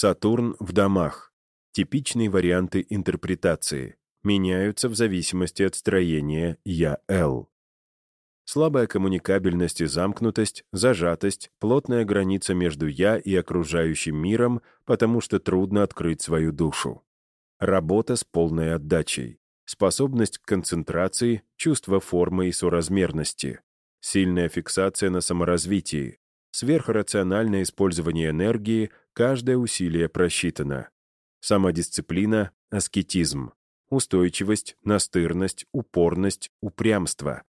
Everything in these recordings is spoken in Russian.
Сатурн в домах. Типичные варианты интерпретации. Меняются в зависимости от строения Я-Л. Слабая коммуникабельность и замкнутость, зажатость, плотная граница между «я» и окружающим миром, потому что трудно открыть свою душу. Работа с полной отдачей. Способность к концентрации, чувство формы и соразмерности. Сильная фиксация на саморазвитии. Сверхрациональное использование энергии, каждое усилие просчитано. Самодисциплина, аскетизм. Устойчивость, настырность, упорность, упрямство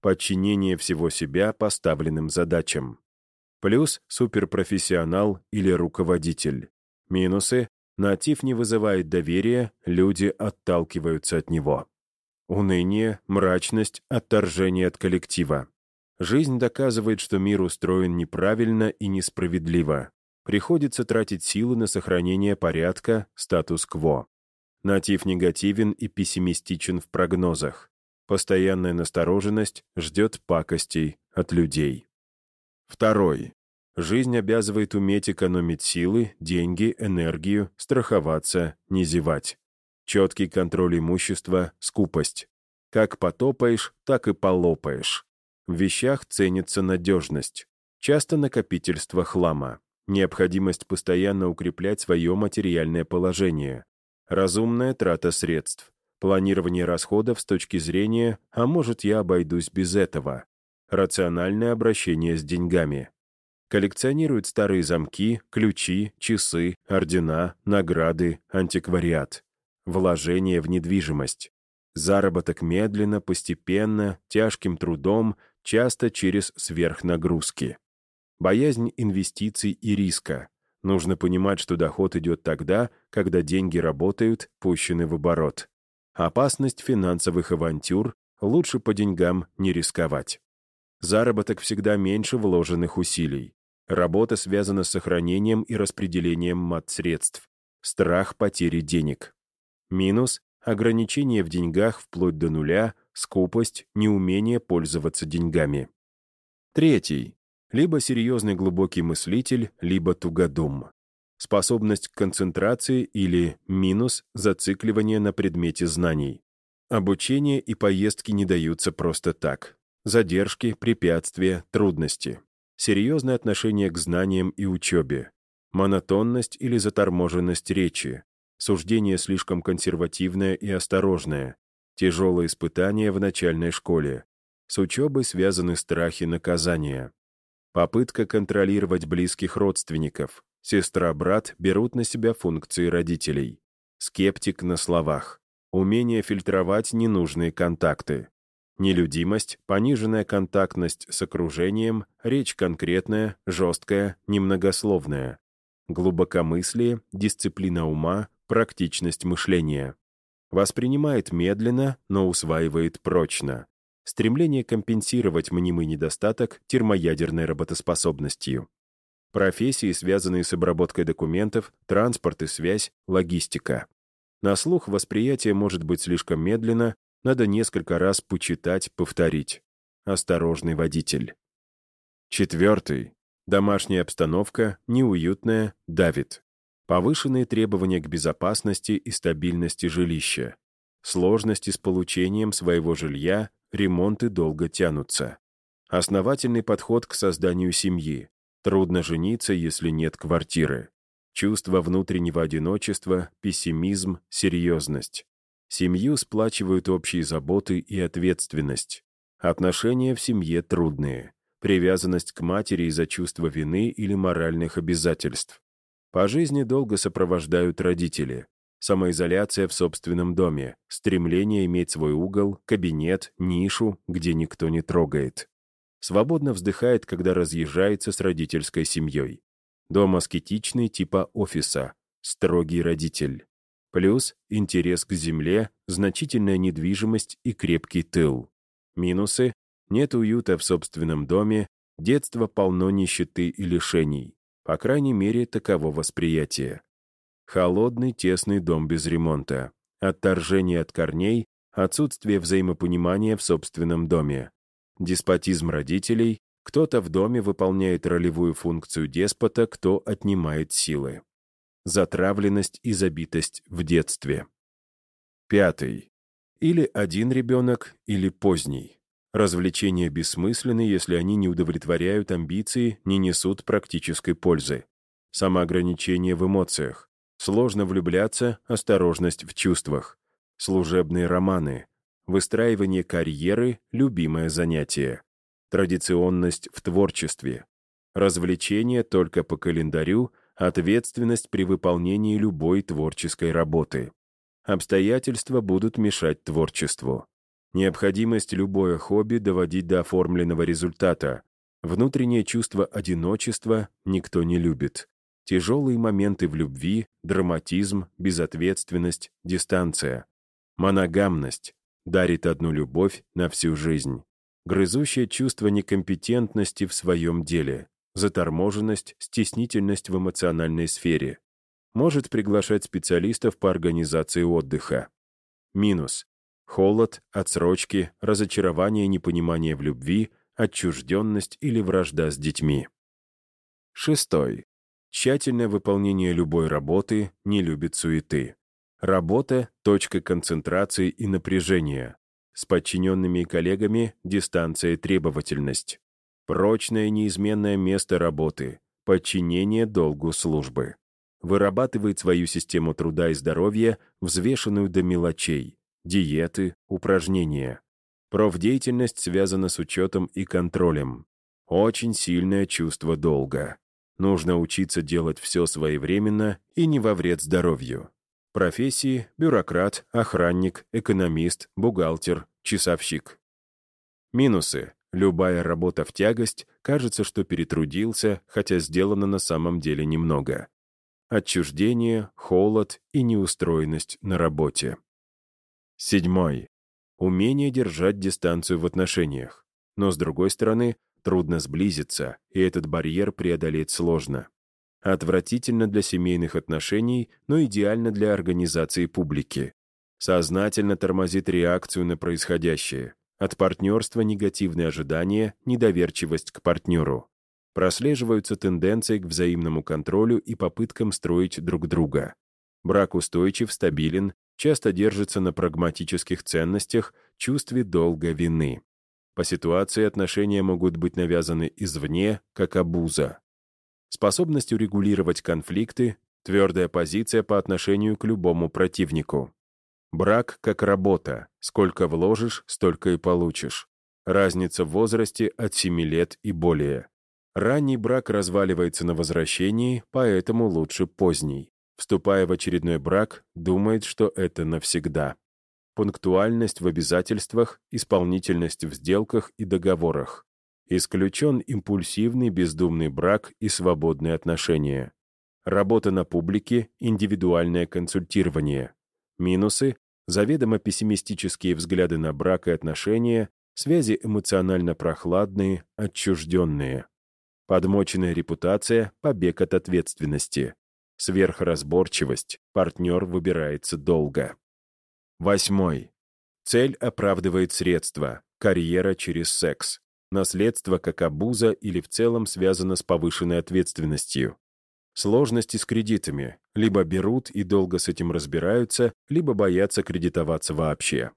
подчинение всего себя поставленным задачам. Плюс суперпрофессионал или руководитель. Минусы — натив не вызывает доверия, люди отталкиваются от него. Уныние, мрачность, отторжение от коллектива. Жизнь доказывает, что мир устроен неправильно и несправедливо. Приходится тратить силы на сохранение порядка, статус-кво. Натив негативен и пессимистичен в прогнозах. Постоянная настороженность ждет пакостей от людей. Второй. Жизнь обязывает уметь экономить силы, деньги, энергию, страховаться, не зевать. Четкий контроль имущества, скупость. Как потопаешь, так и полопаешь. В вещах ценится надежность. Часто накопительство хлама. Необходимость постоянно укреплять свое материальное положение. Разумная трата средств Планирование расходов с точки зрения «а может, я обойдусь без этого». Рациональное обращение с деньгами. Коллекционирует старые замки, ключи, часы, ордена, награды, антиквариат. Вложение в недвижимость. Заработок медленно, постепенно, тяжким трудом, часто через сверхнагрузки. Боязнь инвестиций и риска. Нужно понимать, что доход идет тогда, когда деньги работают, пущены в оборот. Опасность финансовых авантюр, лучше по деньгам не рисковать. Заработок всегда меньше вложенных усилий. Работа связана с сохранением и распределением мат-средств. Страх потери денег. Минус — ограничение в деньгах вплоть до нуля, скупость, неумение пользоваться деньгами. Третий. Либо серьезный глубокий мыслитель, либо тугодум способность к концентрации или минус зацикливание на предмете знаний. Обучение и поездки не даются просто так. Задержки, препятствия, трудности. Серьезное отношение к знаниям и учебе. Монотонность или заторможенность речи. Суждение слишком консервативное и осторожное. Тяжелые испытания в начальной школе. С учебой связаны страхи наказания. Попытка контролировать близких родственников, Сестра-брат берут на себя функции родителей. Скептик на словах. Умение фильтровать ненужные контакты. Нелюдимость, пониженная контактность с окружением, речь конкретная, жесткая, немногословная. Глубокомыслие, дисциплина ума, практичность мышления. Воспринимает медленно, но усваивает прочно. Стремление компенсировать мнимый недостаток термоядерной работоспособностью. Профессии, связанные с обработкой документов, транспорт и связь, логистика. На слух восприятие может быть слишком медленно, надо несколько раз почитать, повторить. Осторожный водитель. Четвертый. Домашняя обстановка, неуютная, давит. Повышенные требования к безопасности и стабильности жилища. Сложности с получением своего жилья, ремонты долго тянутся. Основательный подход к созданию семьи. Трудно жениться, если нет квартиры. Чувство внутреннего одиночества, пессимизм, серьезность. Семью сплачивают общие заботы и ответственность. Отношения в семье трудные. Привязанность к матери из-за чувства вины или моральных обязательств. По жизни долго сопровождают родители. Самоизоляция в собственном доме, стремление иметь свой угол, кабинет, нишу, где никто не трогает. Свободно вздыхает, когда разъезжается с родительской семьей. Дом аскетичный типа офиса, строгий родитель. Плюс интерес к земле, значительная недвижимость и крепкий тыл. Минусы — нет уюта в собственном доме, детство полно нищеты и лишений. По крайней мере, таково восприятие. Холодный, тесный дом без ремонта. Отторжение от корней, отсутствие взаимопонимания в собственном доме деспотизм родителей, кто-то в доме выполняет ролевую функцию деспота, кто отнимает силы. затравленность и забитость в детстве. Пятый. Или один ребенок, или поздний. Развлечения бессмысленны, если они не удовлетворяют амбиции, не несут практической пользы. Самоограничение в эмоциях. Сложно влюбляться, осторожность в чувствах. Служебные романы. Выстраивание карьеры — любимое занятие. Традиционность в творчестве. Развлечение только по календарю, ответственность при выполнении любой творческой работы обстоятельства будут мешать творчеству. Необходимость любое хобби доводить до оформленного результата. Внутреннее чувство одиночества никто не любит. Тяжелые моменты в любви, драматизм, безответственность, дистанция. Моногамность дарит одну любовь на всю жизнь. Грызущее чувство некомпетентности в своем деле. Заторможенность, стеснительность в эмоциональной сфере может приглашать специалистов по организации отдыха. Минус. Холод, отсрочки, разочарование, непонимание в любви, отчужденность или вражда с детьми. Шестой. Тщательное выполнение любой работы, не любит суеты. Работа — точка концентрации и напряжения. С подчиненными и коллегами — дистанция и требовательность. Прочное неизменное место работы. Подчинение долгу службы вырабатывает свою систему труда и здоровья, взвешенную до мелочей, диеты, упражнения. Профдеятельность связана с учетом и контролем. Очень сильное чувство долга. Нужно учиться делать все своевременно и не во вред здоровью. Профессии – бюрократ, охранник, экономист, бухгалтер, часовщик. Минусы. Любая работа в тягость, кажется, что перетрудился, хотя сделано на самом деле немного отчуждение, холод и неустроенность на работе. Седьмой. Умение держать дистанцию в отношениях. Но, с другой стороны, трудно сблизиться, и этот барьер преодолеть сложно. Отвратительно для семейных отношений, но идеально для организации публики. Сознательно тормозит реакцию на происходящее. От партнерства негативные ожидания, недоверчивость к партнеру прослеживаются тенденции к взаимному контролю и попыткам строить друг друга. Брак устойчив, стабилен, часто держится на прагматических ценностях, чувстве долга вины. По ситуации отношения могут быть навязаны извне, как обуза. Способность урегулировать конфликты, твердая позиция по отношению к любому противнику. Брак как работа. Сколько вложишь, столько и получишь. Разница в возрасте от 7 лет и более. Ранний брак разваливается на возвращении, поэтому лучше поздний. Вступая в очередной брак, думает, что это навсегда. Пунктуальность в обязательствах, исполнительность в сделках и договорах. Исключен импульсивный бездумный брак и свободные отношения. Работа на публике, индивидуальное консультирование. Минусы — заведомо пессимистические взгляды на брак и отношения, связи эмоционально прохладные, отчужденные. Подмоченная репутация, побег от ответственности. Сверхразборчивость, партнер выбирается долго. Восьмой. Цель оправдывает средства, карьера через секс. Наследство как обуза или в целом связано с повышенной ответственностью. Сложности с кредитами. Либо берут и долго с этим разбираются, либо боятся кредитоваться вообще.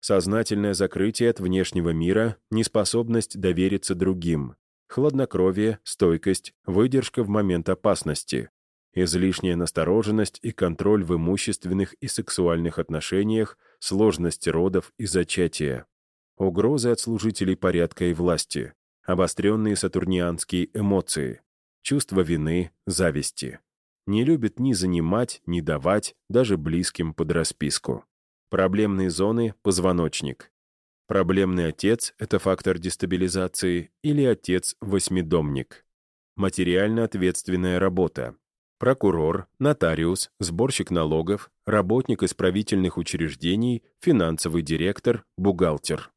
Сознательное закрытие от внешнего мира, неспособность довериться другим, хладнокровие, стойкость, выдержка в момент опасности, излишняя настороженность и контроль в имущественных и сексуальных отношениях, сложность родов и зачатия, угрозы от служителей порядка и власти, обостренные сатурнианские эмоции, чувство вины, зависти. Не любит ни занимать, ни давать, даже близким под расписку. Проблемные зоны — позвоночник, Проблемный отец — это фактор дестабилизации или отец-восьмидомник. Материально ответственная работа. Прокурор, нотариус, сборщик налогов, работник исправительных учреждений, финансовый директор, бухгалтер.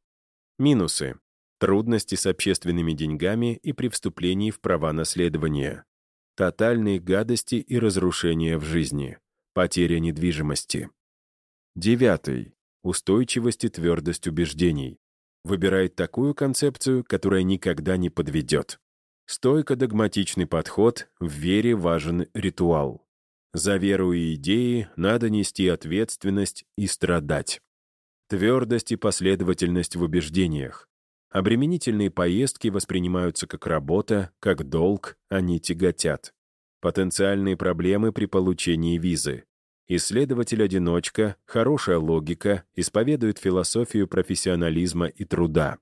Минусы. Трудности с общественными деньгами и при вступлении в права наследования. Тотальные гадости и разрушения в жизни. Потеря недвижимости. Девятый устойчивость и твердость убеждений. Выбирает такую концепцию, которая никогда не подведет. Стойко-догматичный подход, в вере важен ритуал. За веру и идеи надо нести ответственность и страдать. Твердость и последовательность в убеждениях. Обременительные поездки воспринимаются как работа, как долг, они тяготят. Потенциальные проблемы при получении визы. Исследователь-одиночка, хорошая логика, исповедует философию профессионализма и труда.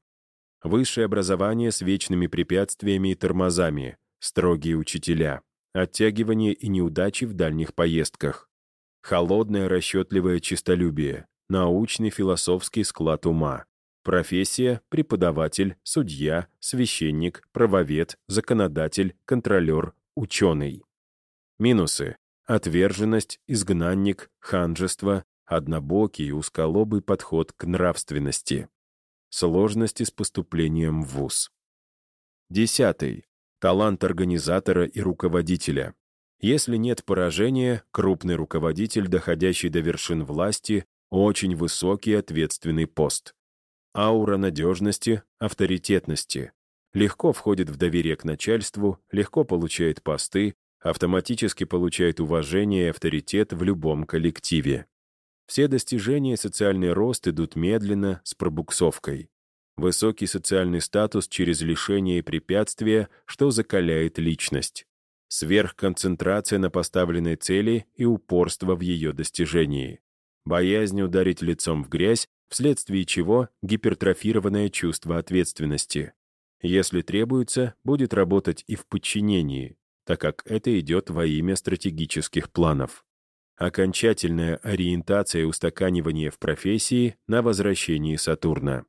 Высшее образование с вечными препятствиями и тормозами, строгие учителя, оттягивание и неудачи в дальних поездках. Холодное расчетливое чистолюбие, научный философский склад ума. Профессия — преподаватель, судья, священник, правовед, законодатель, контролер, ученый. Минусы. Отверженность, изгнанник, ханжество, однобокий и узколобый подход к нравственности. Сложности с поступлением в ВУЗ. Десятый. Талант организатора и руководителя. Если нет поражения, крупный руководитель, доходящий до вершин власти, очень высокий ответственный пост. Аура надежности, авторитетности. Легко входит в доверие к начальству, легко получает посты, автоматически получает уважение и авторитет в любом коллективе. Все достижения и социальный рост идут медленно, с пробуксовкой. Высокий социальный статус через лишение и препятствия, что закаляет личность. Сверхконцентрация на поставленной цели и упорство в ее достижении. Боязнь ударить лицом в грязь, вследствие чего гипертрофированное чувство ответственности. Если требуется, будет работать и в подчинении, так как это идет во имя стратегических планов окончательная ориентация и устаканивание в профессии на возвращении Сатурна.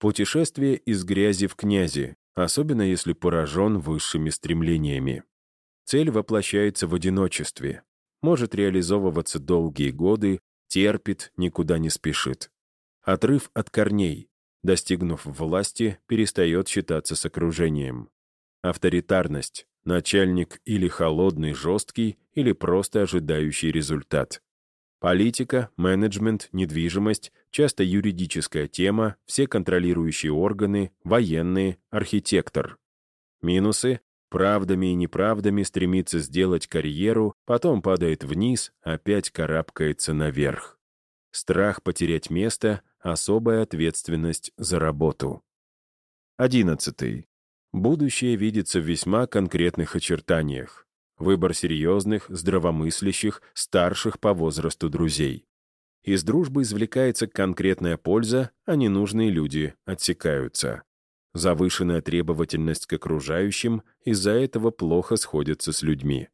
Путешествие из грязи в князи, особенно если поражен высшими стремлениями. Цель воплощается в одиночестве, может реализовываться долгие годы, терпит, никуда не спешит. Отрыв от корней, достигнув власти, перестает считаться с окружением. Авторитарность, Начальник или холодный, жесткий, или просто ожидающий результат. Политика, менеджмент, недвижимость, часто юридическая тема, все контролирующие органы, военные, архитектор. Минусы — правдами и неправдами стремится сделать карьеру, потом падает вниз, опять карабкается наверх. Страх потерять место, особая ответственность за работу. Одиннадцатый. Будущее видится в весьма конкретных очертаниях. Выбор серьезных, здравомыслящих, старших по возрасту друзей. Из дружбы извлекается конкретная польза, а ненужные люди отсекаются. Завышенная требовательность к окружающим из-за этого плохо сходится с людьми.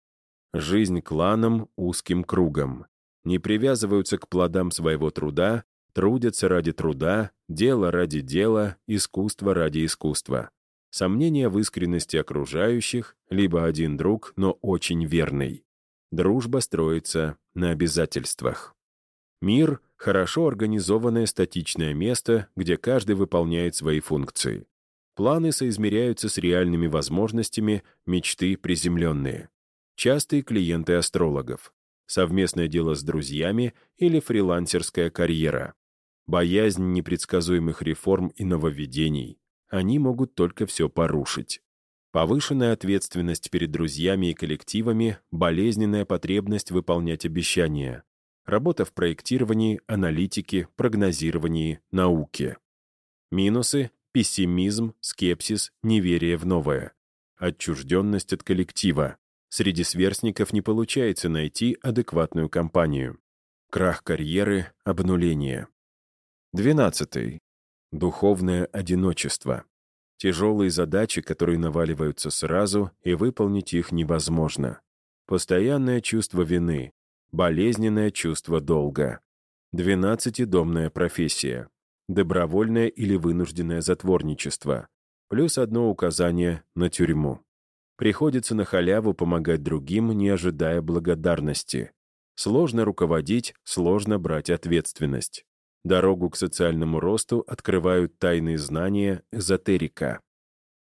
Жизнь кланом, узким кругом. Не привязываются к плодам своего труда, трудятся ради труда, дело ради дела, искусство ради искусства сомнения в искренности окружающих, либо один друг, но очень верный. Дружба строится на обязательствах. Мир — хорошо организованное статичное место, где каждый выполняет свои функции. Планы соизмеряются с реальными возможностями, мечты приземленные. Частые клиенты астрологов. Совместное дело с друзьями или фрилансерская карьера. Боязнь непредсказуемых реформ и нововведений они могут только все порушить. Повышенная ответственность перед друзьями и коллективами, болезненная потребность выполнять обещания. Работа в проектировании, аналитике, прогнозировании, науке. Минусы — пессимизм, скепсис, неверие в новое. Отчужденность от коллектива. Среди сверстников не получается найти адекватную компанию. Крах карьеры, обнуление. Двенадцатый. Духовное одиночество. Тяжелые задачи, которые наваливаются сразу, и выполнить их невозможно. Постоянное чувство вины. Болезненное чувство долга. Двенадцатидомная профессия. Добровольное или вынужденное затворничество. Плюс одно указание на тюрьму. Приходится на халяву помогать другим, не ожидая благодарности. Сложно руководить, сложно брать ответственность. Дорогу к социальному росту открывают тайные знания эзотерика.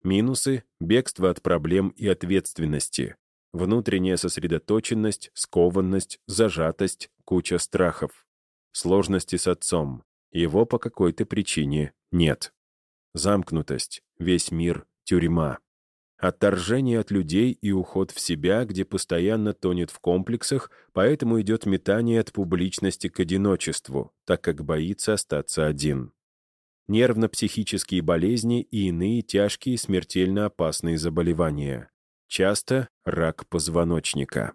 Минусы — бегство от проблем и ответственности, внутренняя сосредоточенность, скованность, зажатость, куча страхов. Сложности с отцом. Его по какой-то причине нет. Замкнутость. Весь мир — тюрьма. Отторжение от людей и уход в себя, где постоянно тонет в комплексах, поэтому идет метание от публичности к одиночеству, так как боится остаться один. Нервно-психические болезни и иные тяжкие смертельно опасные заболевания. Часто рак позвоночника.